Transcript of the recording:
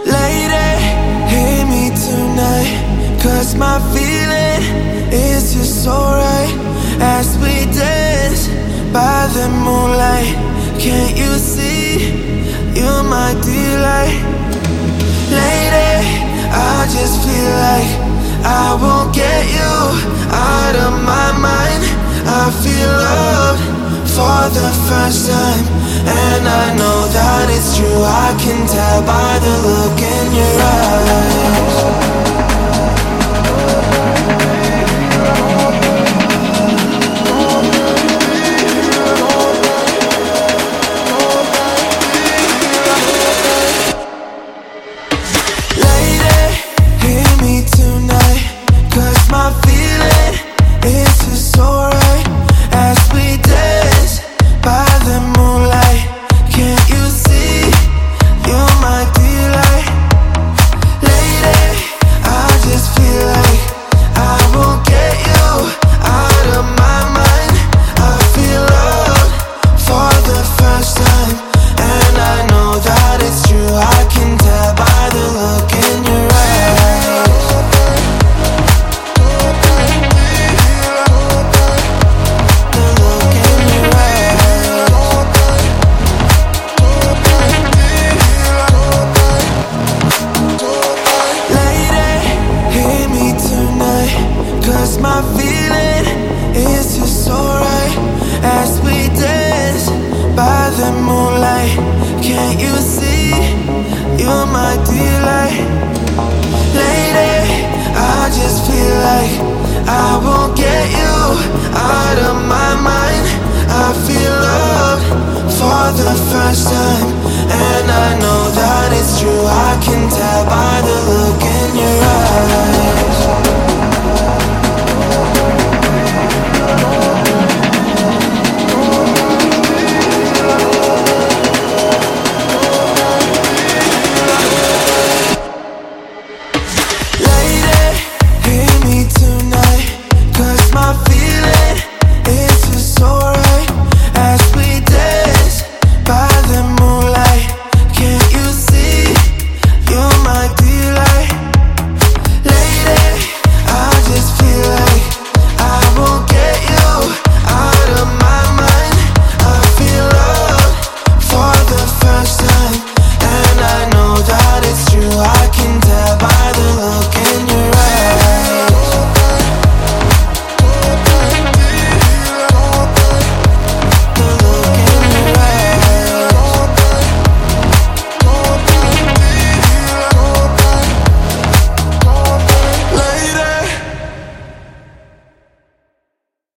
Lady, hear me tonight. Cause my feeling is just so right as we dance by the moonlight. Can't you see? You're my delight. Lady, I just feel like I won't get you out of my mind. I feel love for the first time, and I know it's true. I can tell by the look in your eyes. my feeling is just alright as we dance by the moonlight. Can't you see you're my delight, lady? I just feel like I won't get you out of my mind. I feel loved for the first time, and I know that it's true. I can tell by the look